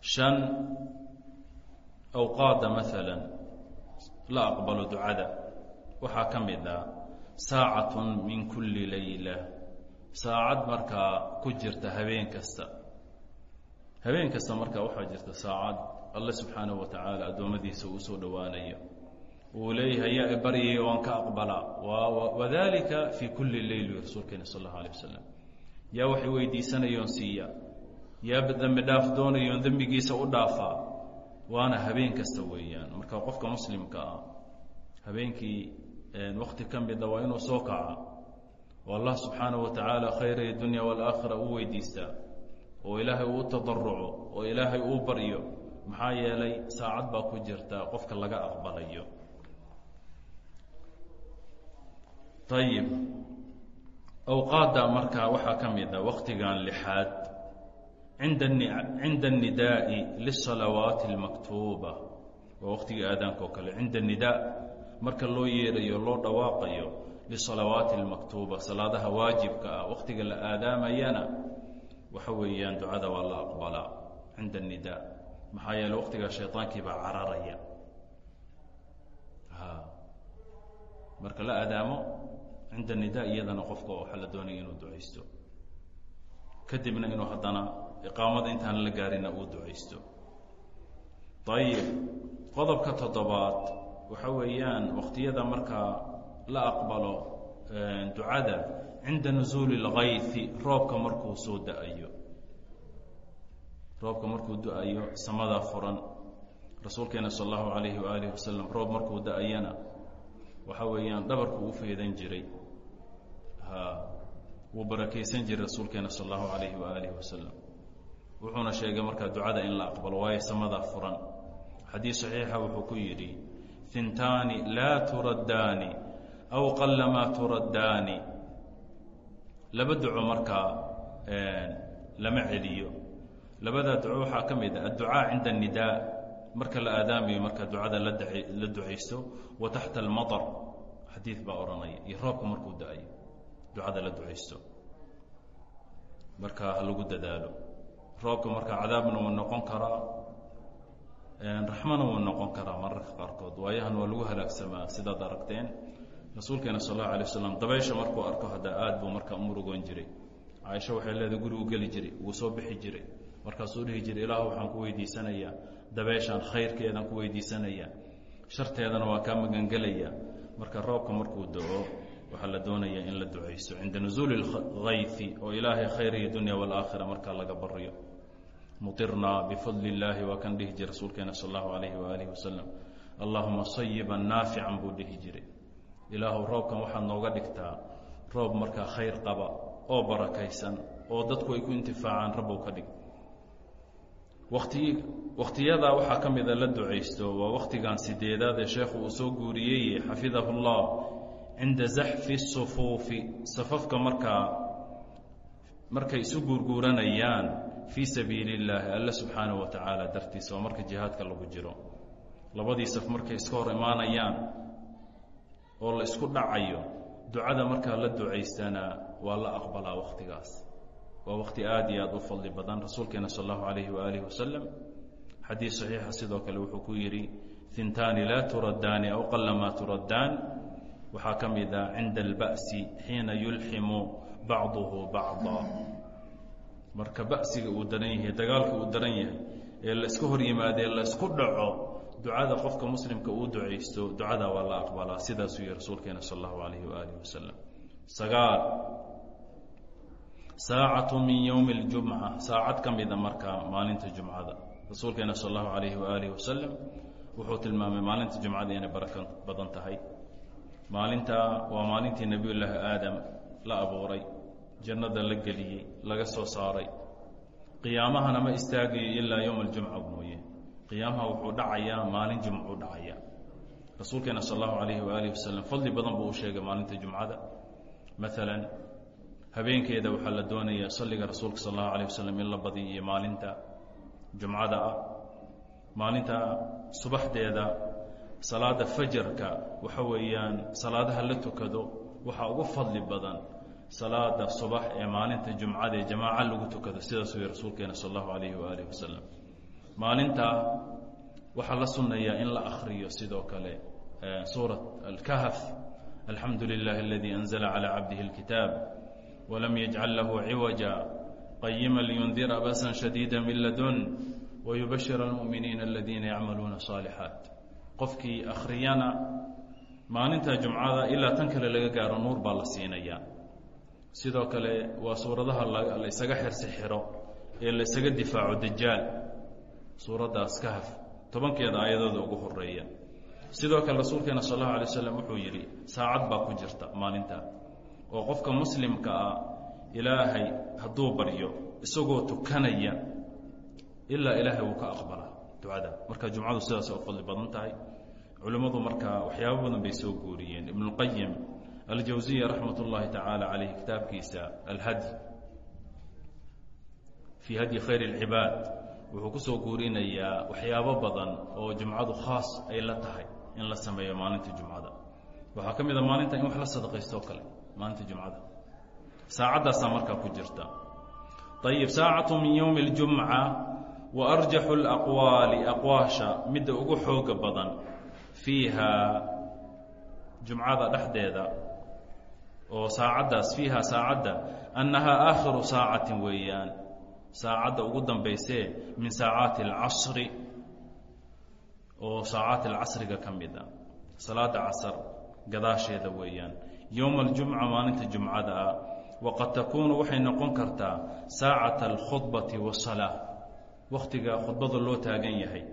shan awqaada maala la aqbalo ducada waxaa ka mid ah saacatun min kulli layla. Saacad markaa ku jirta habeen kasta. Habeen kasta markaa waxaa jirta saacad alle subxaanahu wa tacaala addoommadiisa uu u soo dhowaanayo uu leeyahay yaa baryay oan ka aqbala. Wadalika fii kulli leyl rasuulkeena sal allahu alay wasalam yaa wax i siiya. Yaa dembi dhaaf doonayoon dembigiisa u dhaafaa waana habeen kasta weeyaan. Marka qofka muslimka ah habeenkii wakti ka mida waa inuu soo kaca oo allah subxaanaه wa tacaala khayra dunya wاlaakhira u weydiistaa oo ilaahay uu tadaruco oo ilaahay uu baryo maxaa yeelay saacad baa ku jirta qofka laga aqbalayo ayib awqaadda markaa waxaa ka mid a waktigan lixaad inda cinda الnidaaءi lisalawaati اlmaktuuba waa waktigii aadaanka oo kale cinda الnidaa marka loo yeerayo loo dhawaaqayo lisalawaati اlmaktuuba salaadaha waajibka ah waktiga la aadaamayana waxa weeyaan ducada waa la aqbalaa cinda الnidaa maxaa yeele waktigaa shayطaankii baa cararaya marka la aadaamo cinda الnidaa iyadana qofka waxaa la doonaya inuu ducaysto kadibna inuu haddana iqaamada intaan la gaarina uu ducaysto ayib qodobka toddobaad waxa weeyaan waktiyada markaa la aqbalo ducada cinda nusuuli اlgayfi roobka markuu soo da'ayo. Roobka markuu da'ayo samadaa furan. Rasuulkeena sal allahu alayhi waaalih wasalam roob markuu da'ayana waxa weeyaan dhabarku u feedan jiray. Wuu barakaysan jiray rasuulkeena sal allahu alayhi waaalih wasalam wuxuuna sheegay markaa ducada in la aqbalo waayo samadaa furan. Xadiis saxiixa wuxuu ku yidhi hintaani laa turaddaani aw qalamaa turaddaani laba duco markaa lama celiyo labadaa duco waxaa ka mid a adducaa cinda الnidaa marka la aadaamayo marka ducada la ducaysto wa taxta almaطar xadiid baa odhanaya iyo roobka markuu da-ayo ducada la ducaysto marka ha lagu dadaalo roobka marka cadaabna wuu noqon karaa raxmana wuu noqon karaa mararka qaarkood. Waayahan waa lagu halaagsamaa sidaad aragteen rasuulkeena sal allahu alay waslam dabaysha markuu arko hadda aad buu markaa umurugoon jiray. Caaisha waxay leedahay guriguu geli jiray wuu soo bixi jiray. Markaasuu dhihi jiray ilaah waxaan ku weydiisanayaa dabeyshaan khayrkeedaan ku weydiisanayaa sharteedana waa kaa magangelayaa. Marka roobka markuu do-o waxaa la doonayaa in la ducayso. Cinda nusuuli اlkayfi oo ilaahay khayr iyo dunya wاlaakhira markaa laga baryo mutirnaa bifadli اllaahi waa kan dhihi jiray rasuulkeena sal allahu alayhi waaalih wasalam allahuma sayiban naafican buu dhihi jiray ilaahu roobkan waxaad nooga dhigtaa roob markaa khayr qaba oo barakaysan oo dadku ay ku intifaacaan rabbow ka dhig wati wakhtiyadaa waxaa ka mida la ducaysto waa wakhtigan sideedaad ee sheekhu uu soo guuriyey xafidahu اllah cinda zaxfi الsufuufi safafka markaa markay isu guurguuranayaan fii sabiili اllaahi alla subxaanaه wa tacaala dartiisa waa marka jihaadka lagu jiro. Labadii saf markay iska hor imaanayaan oo la isku dhacayo ducada markaa la ducaystana waa la aqbalaa wakhtigaas waa wakti aad iyo aad u fadli badan. Rasuulkeena sal allahu alayhi waaalih wasalam xadiis saxiixa sidoo kale wuxuu ku yidhi hintaani laa turaddaani aw qalamaa turaddaan. Waxaa ka mid a cinda alba'si xiina yulximu bacduhu bacdaa marka ba'siga uu daran yahay dagaalka uu daran yahay ee la iska hor yimaadee la isku dhaco ducada qofka muslimka uu ducaysto ducada waa la aqbalaa. Sidaasuu yihi rasuulkeena sal allahu alayhi waaalih wasalam sagaal. Saacatu min yowmi اljumca saacad ka mida markaa maalinta jumcada. Rasuulkeena sal allahu alayhi waaalih wasalam wuxuu tilmaamay maalinta jumcada inay baraka badan tahay. Maalinta waa maalintii nebiy aadam la abuuray jannada la geliyey laga soo saaray. Qiyaamahana ma istaagayo ilaa yowma aljumca mooye. Qiyaamaha wuxuu dhacayaa maalin jumcuu dhacaya rasuulkeena sal allahu alayhi waaalih wasalam fadli badan buu u sheegay maalinta jumcada maalan habeenkeeda waxaa la doonayaa salliga rasuulka sal allahu alayh wasalam in la badiyo maalinta jumcada ah. Maalinta subaxdeeda salaada fajarka waxa weeyaan salaadaha la tukado waxaa ugu fadli badan salaada subax ee maalinta jumcada ee jamaaca lagu tukado sidaasuu yihi rasuulkeena sal allahu alayhi waaalih wasalam maalintaa waxaa la sunnayaa in la akriyo sidoo kale suuraة alkahf alxamdu lilahi اladii anzla calى cabdihi اlkitaab wlam yajcal lahu ciwaja qayima liyundira basan shadiida min ladun wayubashir almu'miniina aladiina yacmaluuna صaalixaat qofkii akhriyana maalinta jumcada ilaa tan kale laga gaaro nuur baa la siinayaa sidoo kale waa suuradaha la ysaga xirsi xiro ee la ysaga difaaco dajaal. Suuraddaas kahf tobankeeda aayadooda ugu horreeya sidoo kale rasuulkeena sal allahu alay slam wuxuu yidhi saacad baa ku jirta maalintaa oo qofka muslimka ah ilaahay hadduu baryo isagoo tukanaya ilaa ilaahay wuu ka aqbalaa ducada. Marka jumcadu sidaas u fadli badan tahay culimmadu markaa waxyaabo badan bay soo guuriyeen. Ibnuاlqayim aljawsiya raxmat ullaahi tacaala caleyh kitaabkiisa alhadyi fii hadyi khayr اlcibaad wuxuu ku soo guurinayaa waxyaabo badan oo jumcadu khaas ay la tahay in la sameeyo maalinta jumcada waxaa ka mid a maalinta in wax la sadaqaysto kale maalinta jumcada saacaddaasaa markaa ku jirta ayib saacatu min yowmi اljumca wa arjaxu اlaqwaali aqwaasha midda ugu xooga badan fiiha jumcada dhexdeeda oo saacaddaas fiiha saacadda annahaa aakhiru saacatin weeyaan. Saacadda ugu dambaysee min saacaati اlcasri oo saacaati alcasriga ka mid a salaada casar gadaasheeda weeyaan. Yowma aljumca maalinta jumcada ah waqad takuunu waxay noqon kartaa saacata alkhudbati wasalaa wakhtiga khudbada loo taagan yahay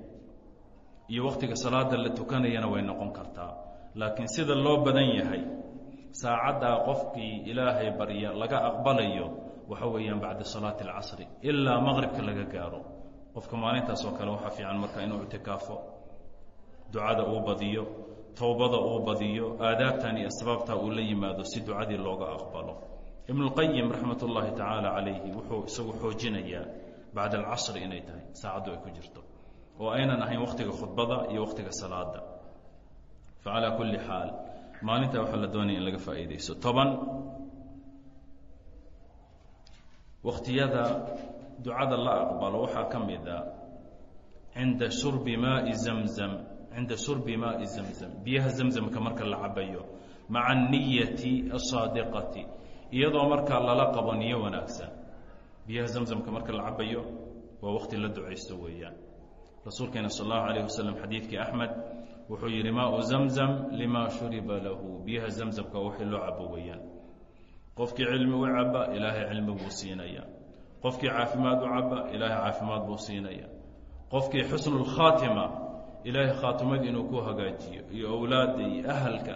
iyo wakhtiga salaada la tukanayana way noqon kartaa. Laakiin sida loo badan yahay saacaddaa qofkii ilaahay barya laga aqbalayo waxa weeyaan bacda salaati alcasri ilaa maqribka laga gaaro. Qofka maalintaas oo kale waxaa fiican marka inuu ictikaafo ducada uu badiyo towbada uu badiyo aadaabtan iyo asbaabtaa uu la yimaado si ducadii looga aqbalo. Ibn اlqayim raxmat ullaahi tacaala calayhi wuxuu isagu xoojinayaa bacda alcasri inay tahay saacaddu ay ku jirto. Oo aynan ahayn wakhtiga khudbada iyo wakhtiga salaada facalaa kulli xaal maalintaa waxaa la doonaya in laga faa'iidaysto toban wakhtiyada ducada la aqbalo waxaa ka mid a cinda shurbi maai zamzam cinda shurbi maai zamzam biyaha zamzamka marka la cabayo maca aniyati asaadiqati iyadoo markaa lala qabo niyo wanaagsan. Biyaha zamzamka marka la cabayo waa wakti la ducaysto weeyaan. Rasuulkeena sal allahu alayh wasalam xadiidkii axmed wuxuu yidhi maau zamzam lima shuriba lahu. Biyaha zamzamka wixii loo cabo weeyaan. Qofkii cilmi u caba ilaahay cilmi buu siinaya. Qofkii caafimaad u caba ilaahay caafimaad buu siinaya. Qofkii xusnu lkhaatima ilaahay khaatimad inuu ku hagaajiyo iyo owlaadda iyo ahalka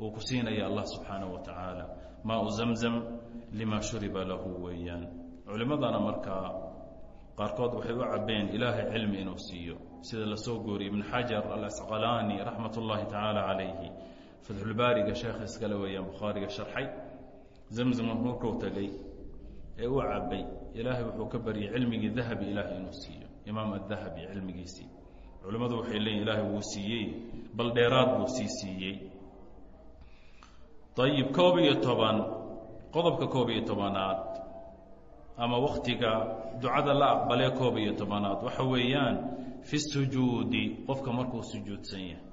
uu ku siinaya allah subxaanaه wa tacaala maau zamzam lima shuriba lahu weeyaan. Culimmadana markaa qaarkood waxay u cabeen ilaahay cilmi inuu siiyo sida la soo gooriyey ibn xajar alasqalaani raxmat ullaahi tacaala calayhi fatxulbaariga sheekha iskale weeyaan bukhaariga sharxay zamzam markuu tegay ee u cabay ilaahay wuxuu ka baryay cilmigii dahabi ilaahay inuu siiyo imaam adahabi cilmigiisii culimmadu waxay leeyihiin ilaahay wuu siiyey bal dheeraad buu sii siiyey. Ayib koob iyo toban qodobka koob iyo tobanaad ama waktiga ducada la aqbalee koob iyo tobanaad waxa weeyaan fi sujuudi qofka markuu sujuudsan yahay.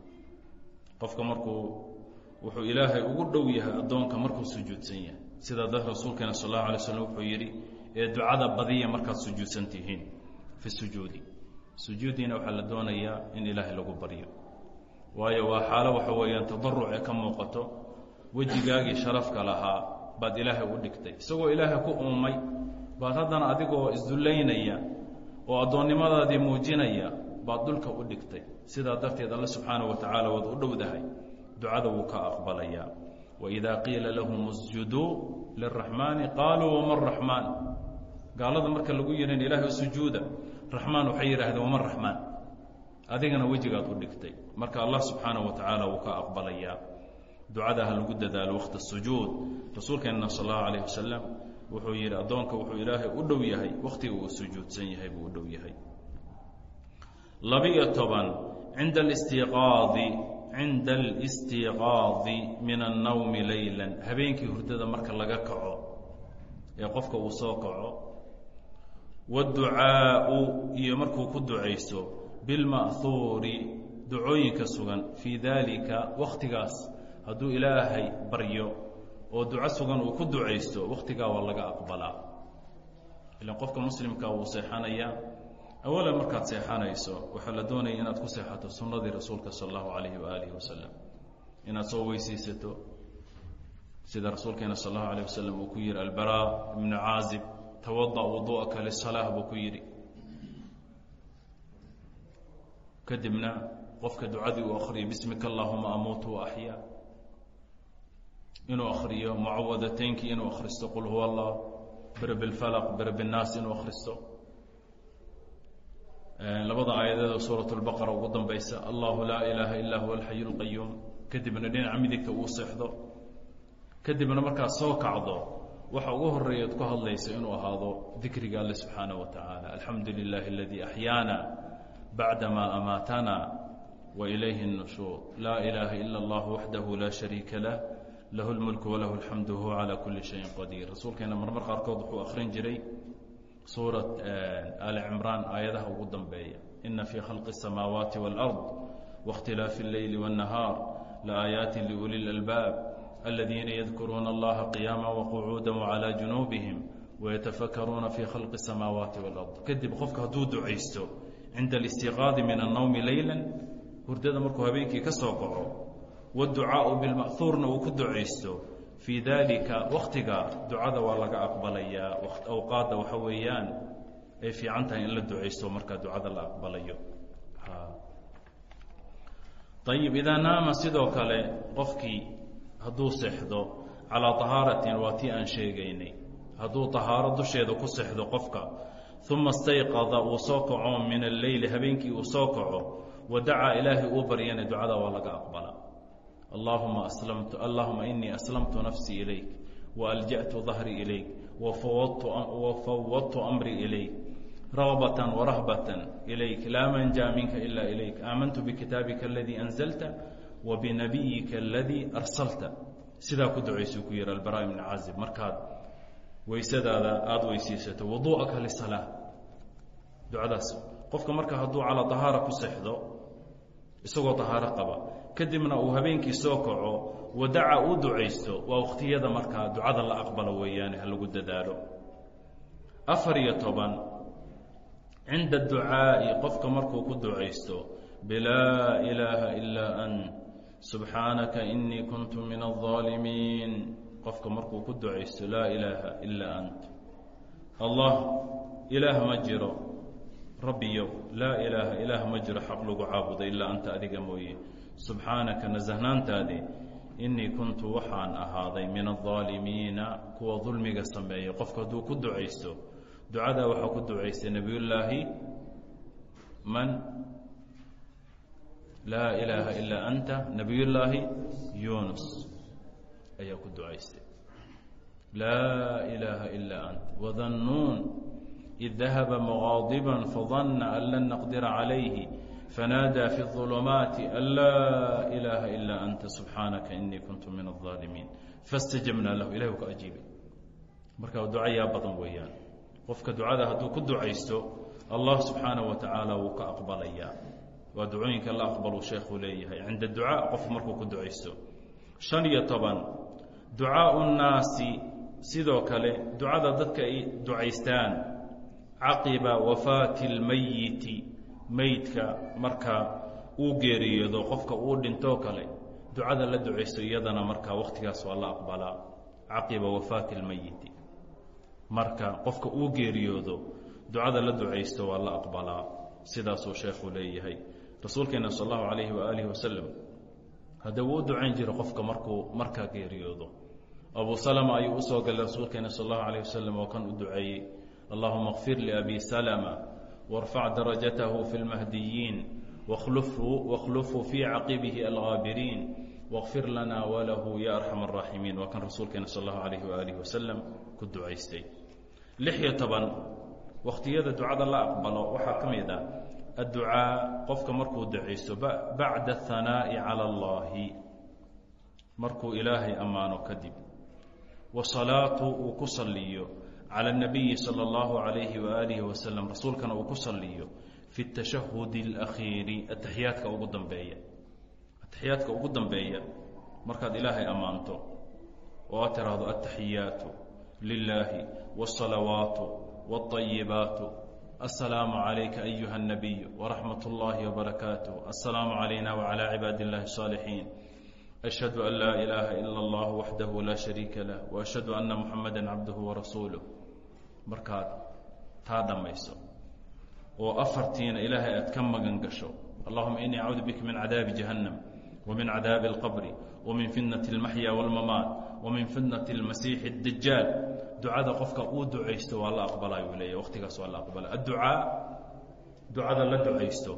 Qofka markuu wuxuu ilaahay ugu dhow yahay addoonka markuu sujuudsan yahay. Sida dad rasuulkeena sal allahu alay slam wuxuu yidhi ee ducada badiya markaad sujuudsan tihiin fi sujuudi. Sujuudiina waxaa la doonayaa in ilaahay lagu baryo waayo waa xaalo waxa weeyaan tadaruc ee ka muuqato. Wejigaagii sharafka lahaa baad ilaahay u dhigtay. Isagoo ilaahay ku uumay baad haddana adigoo isdullaynaya oo addoonnimadaadii muujinaya baad dhulka u dhigtay. Sidaa darteed alle subxaanaه wa tacaala waad u dhowdahay. Ducada wuu ka aqbalayaa waidaa qiila lahum usjuduu liraxmaani qaaluu wama raxmaan gaalada marka lagu yihiin ilaahay sujuuda raxmaan waxay yidhahdeen wama raxmaan adigana wejigaad u dhigtay. Marka allah subxaanaه wa tacaala wuu ka aqbalayaa ducada ha lagu dadaalo waqta sujuud. Rasuulkeenna sal allahu alayh wasalam wuxuu yidhi addoonka wuxuu ilaahay u dhow yahay. Wakhtiga uu sujuudsan yahay buu u dhow yahay labiyo toban cinda alistiqaadi cinda alistiqaadi min annawmi leylan habeenkii hurdada marka laga kaco ee qofka uu soo kaco waadducaau iyo markuu ku ducayso bilma'huuri ducooyinka sugan. Fii daalika wakhtigaas hadduu ilaahay baryo oo duco sugan uu ku ducaysto wakhtigaa waa laga aqbalaa. Ilan qofka muslimka wuu seexanayaa awalan markaad seexanayso waxaa la doonaya inaad ku seexato sunnadii rasuulka sala allahu alayhi waaalihi wasalam inaad soo weyseysato sida rasuulkeena sal allahu alayh wasalam uu ku yihi albara ibnu caazib tawada wuduu'aka lisalaah buu ku yidhi kadibna qofka ducadii uu akriyo bismika allahuma amuutu waaxyaa inuu akriyo mucawadateynki inuu akhristo qul huwa allah beri bilfalaq beri binnaas inuu akhristo labada aayadeed oo suuraة اlbaqara ugu dambaysa allahu laa ilaaha ila huwa alxayu اlqayuum kadibna dhinaca midigta uu seexdo kadibna markaad soo kacdo waxa ugu horeeya ad ku hadlaysa inuu ahaado dikriga alle subxaanaه wa tacaala alxamdu lilahi اladii axyaana bacdama amaatana وإilayhi النushuur laa ilaaha ila اllah waxdahu laa shariika lah lahu اlmulku walahu اlxamdu huwa calى kuli shayin qadiir rasuulkeena marmar qaarkood wuxuu akhrin jiray suuraة ali cimraan aayadaha ugu dambeeya ina fii khalqi الsamaawaati wاlأrض waاkhtilaafi اlleyli wالnahaar laaayaati liuli اlalbaab aladiina yadkuruuna allaha qiyaama waqcuuda wcalى junuubihim wayatafakaruuna fii khalqi الsamaawaati wاlأrض kadib qofka hadduu ducaysto cinda اlistiqaadi min الnowmi leyla hurdada markuu habeenkii ka soo kaco wاducaaءu bilma'huurna uu ku ducaysto fii dalika waktiga ducada waa laga aqbalayaa. Awqaadda waxa weeyaan ay fiican tahay in la ducaysto markaa ducada la aqbalayo. Ayib idaa naama sidoo kale qofkii hadduu seexdo calaa tahaaratin waa tii aan sheegaynay. Hadduu tahaaro dusheeda ku seexdo qofka uma istayqada uu soo kaco min alleyli habeenkii uu soo kaco wa ilaahay uu baryana ducada waa laga aqbala allahuma inii aslamtu nafsii ilayk waalja'tu dahrii ilayk wafawwadtu amrii ilayk ragbatan warahbatan ilayk laa manjaa minka ila ilayk. Aamantu bikitaabika aladii anzalta wa binabiyika aladii arsalta. Sidaa ku ducaysuu ku yihi albara ibni caazib markaad weysadaada aada weysiisato wuduu'aka lisalaa ducadaas qofka marka hadduu calaa tahaara ku seexdo isagoo tahaaro qaba kadibna uu habeenkii soo kaco wadaca uu ducaysto waa wakhtiyada markaa ducada la aqbalo weeyaane ha lagu dadaalo. Afar iyo toban cinda ducaa'i qofka markuu ku ducaysto bilaa ilaaha ilaa an subxaanaka inii kuntu min aaalimiin qofka markuu ku ducaysto laa ilaaha ilaa ant. Allah ilaah ma jiro. Rabbiyo laa ilaaha ilaah ma jiro xaq lagu caabudo ilaa anta adiga mooye subxaanaka nasahnaantaadi innii kuntu waxaan ahaaday min aaalimiina kuwa dulmiga sameeyey qofku hadduu ku ducaysto ducadaa waxaa ku ducaystay nebiyullaahi man laa ilaaha ilaa anta nebiyullaahi yunus ayaa ku ducaystay. Laa ilaaha ilaa anta wadannuun id dahaba muqaadiban fadanna an lan naqdira calayhi. fanaadaa fi الظulumaati an laa ilaaha ilaa anta subxaanaka inii kuntu min الظaalimiin faاstajabnaa lahu ilahi u ka ajiibay marka ducayaa badan weeyaan qofka ducada hadduu ku ducaysto allah subxaanaه wa tacaala wuu ka aqbalayaa waa ducooyinka la aqbalu sheekhu leeyahay cinda ducaa qof markuu ku ducaysto شhan iyo toban ducaaءu الnaasi sidoo kale ducada dadka ay ducaystaan caqiba wafaati اlmayiti meydka marka uu geeriyoodo qofka uu dhintoo kale ducada la ducaysto iyadana markaa wakhtigaas waa la aqbalaa. Caqiba wafaati اlmayiti marka qofka uu geeriyoodo ducada la ducaysto waa la aqbalaa. Sidaasuu sheekhu leeyahay. Rasuulkeena sal allahu calayhi waaalihi wasalam hadda wuu ducayn jira qofka markuu markaa geeriyoodo abu salama ayuu u soo galay rasuulkeena sal allahu alayh wasalam oo kan u duceeyey allahuma kfir liabi salama warfac darajatahu fi lmahdiyiin wakhlufhu fii caqibihi algaabiriin wkfir lana walahu ya arxam araaximiin waa kan rasuulkeena sal allahu alayhi waaalihi wasalam ku ducaystay iyo toban wakhtiyada ducada la aqbalo waxaa ka mid ah adducaa qofka markuu ducaysto bacda ahanaa'i cala allahi markuu ilaahay ammaano kadib salaatu uu ku salliyo cala اnabiyi sala اllahu alayhi waaalihi wasalam rasuulkana uu ku salliyo fi اtashahudi اlakhiiri ataxiyaadka ugu dambeeya ataxiyaadka ugu dambeeya markaad ilaahay ammaanto oo aad tiraahdo ataxiyaatu lilaahi wاsalawaatu wاطayibaatu aلsalaamu calayka ayuha الnabiyu waraxmat اllahi wbarakaatuh aلsalaamu calayna wcalى cibaadi اllahi الصaalixiin ashhadu an laa ilaaha ila اllah waxdahu laa shariika lah waashhadu ana muxamada cabduhu warasuuluh markaad taa dhammayso oo afartiina ilaahay aad ka magan gasho allahuma inii acuudu bika min cadaabi jahannam wmin cadaabi اlqabri wmin fitnati اlmaxya wاlmamaat wmin fitnati اlmasiixi اdajaal ducada qofka uu ducaysto waa la aqbalay uu leeya waqtigaas waa la aqbala adducaa ducada la ducaysto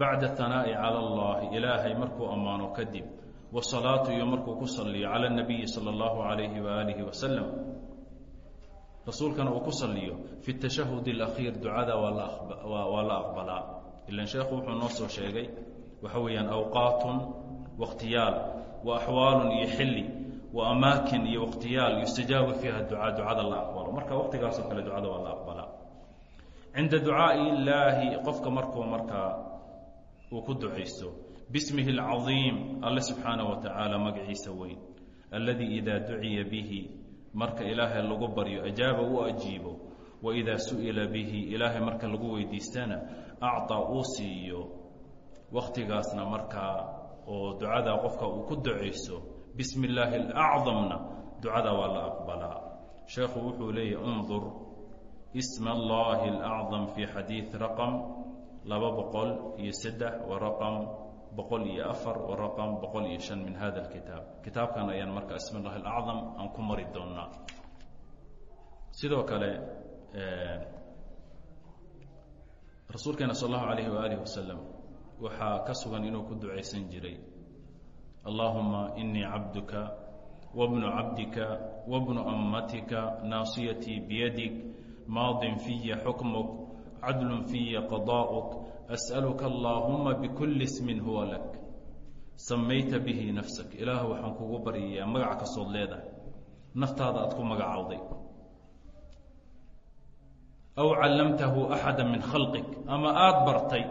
bacda hanaa'i cala اllahi ilaahay markuu ammaano kadib wasalaatu iyo markuu ku saliyo cala اnabiyi salى اllahu alayhi waaalihi wasalam rasuulkana uu ku saliyo fi tashahud اlakhiir ducada waa la aqbalaa ilan sheekhu wuxuu noo soo sheegay waxa weeyaan awqaatun wakhtiyaal wa axwaalun iyo xilli wa amaakin iyo wakhtiyaal yustajaabu fiiha ducaa ducada la aqbalo marka waqtigaasoo kale ducada waa la aqbalaa cinda ducaa'i illaahi qofka markuu markaa uu ku ducaysto bismihi اlcadiim alle subxaanaه wa tacaala magaciisa weyn alladii idaa duciya bihi marka ilaahay lagu baryo ajaaba uu ajiibo waidaa su'ila bihi ilaahay marka lagu weydiistana acطaa uu siiyo wakhtigaasna markaa oo ducada qofka uu ku ducayso bismi illaahi alacdamna ducada waa la aqbalaa. Sheekhu wuxuu leeyahy undur isma allahi alacdam fi xadiid raqam laba boqol iyo saddex wa raqam boqol iyo afar wa raqam boqol iyo shan min hada alkitaab. Kitaabkan ayaan marka ismi llahi alacdam aan ku mari doonaa sidoo kale rasuulkeena sal allahu alayhi waaalih wasalam waxaa ka sugan inuu ku ducaysan jiray allahuma inii cabduka wabnu cabdika wabnu ammatika naasiyatii biyadig maadin fiya xukmuk cadlun fiya qadaa'uk as'aluka allaahuma bikulli ismin huwa lak samayta bihi nafsak ilaahu waxaan kugu baryayaa magac kastood leedahay naftaada aad ku magacowday aw callamtahu axada min khalqik ama aada bartay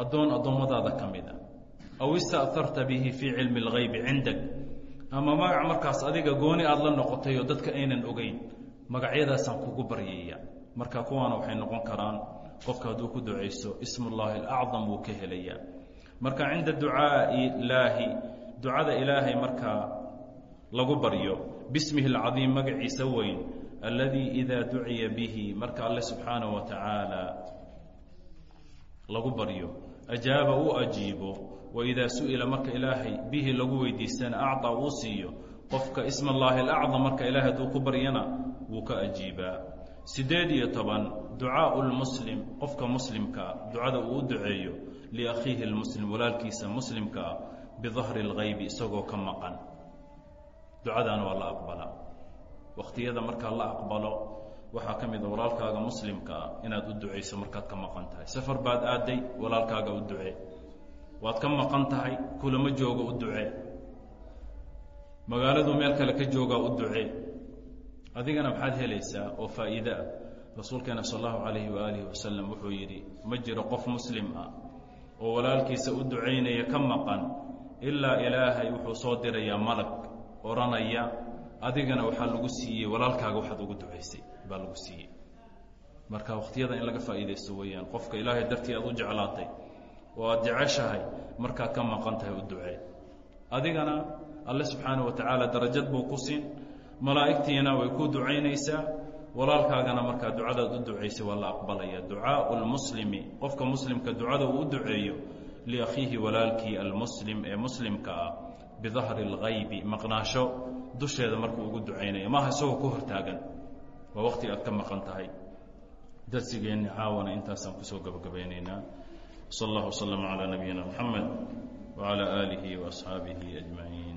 addoon addoommadaada ka mid a aw ista'harta bihi fii cilmi اlgaybi cindak ama magac markaas adiga gooni aada la noqotay oo dadka aynan ogeyn magacyadaasaan kugu baryaya marka kuwaana waxay noqon karaan qofka hadduu ku ducayso ism ullaahi alacdam wuu ka helayaa. Marka cinda ducaai illaahi ducada ilaahay markaa lagu baryo bismihi alcadiim magaciisa weyn alladii idaa duciya bihi marka alle subxaanaه wa tacaala lagu baryo ajaaba uu ajiibo waidaa su'ila marka ilaahay bihi lagu weydiistana acطaa uu siiyo qofka isma allaahi alacdam marka ilaahay hadduu ku baryana wuu ka ajiibaa siddeed iyo toban ducaau lmuslim qofka muslimkaa ducada uu u duceeyo liakhiihi lmuslim walaalkiisa muslimka ah bidahri اlgaybi isagoo ka maqan. Ducadaana waa la aqbalaa wakhtiyada markaa la aqbalo waxaa ka mid a walaalkaaga muslimka ah inaad u ducayso markaad ka maqan tahay. Safar baad aaday walaalkaaga u ducee. Waad ka maqan tahay kulama jooga u ducee. Magaaladuu meel kale ka joogaa u ducee adigana maxaad helaysaa oo faa'iide ah. Rasuulkeena sal allahu calayhi waaalihi wasalam wuxuu yidhi ma jiro qof muslim ah oo walaalkiisa u ducaynaya ka maqan ilaa ilaahay wuxuu soo dirayaa malag odhanaya adigana waxaa lagu siiyey walaalkaaga waxaad ugu ducaysay baa lagu siiyey. Marka wakhtiyada in laga faa'iidaysto weeyaan qofka ilaahay dartii aad u jeclaatay oo aad jeceshahay markaad ka maqan tahay u ducee adigana alle subxaana wa tacaala darajad buu ku siin malaa'igtiina way ku ducaynaysaa walaalkaagana markaa ducadaad u ducaysay waa la aqbalaya ducaau lmuslimi qofka muslimka ducada uu u duceeyo liakhiihi walaalkii almuslim ee muslimka ah bidahri اlgaybi maqnaasho dusheeda markuu ugu ducaynaya maaha isagoo ku hortaagan waa wakti aad ka maqan tahay darsigeenni caawana intaasaan kusoo gabagabaynaynaa sal اllah wslm calى nabiyina mxamed wعalى aalihi وaasxaabihi ajmaciin